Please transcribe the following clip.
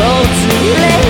all too late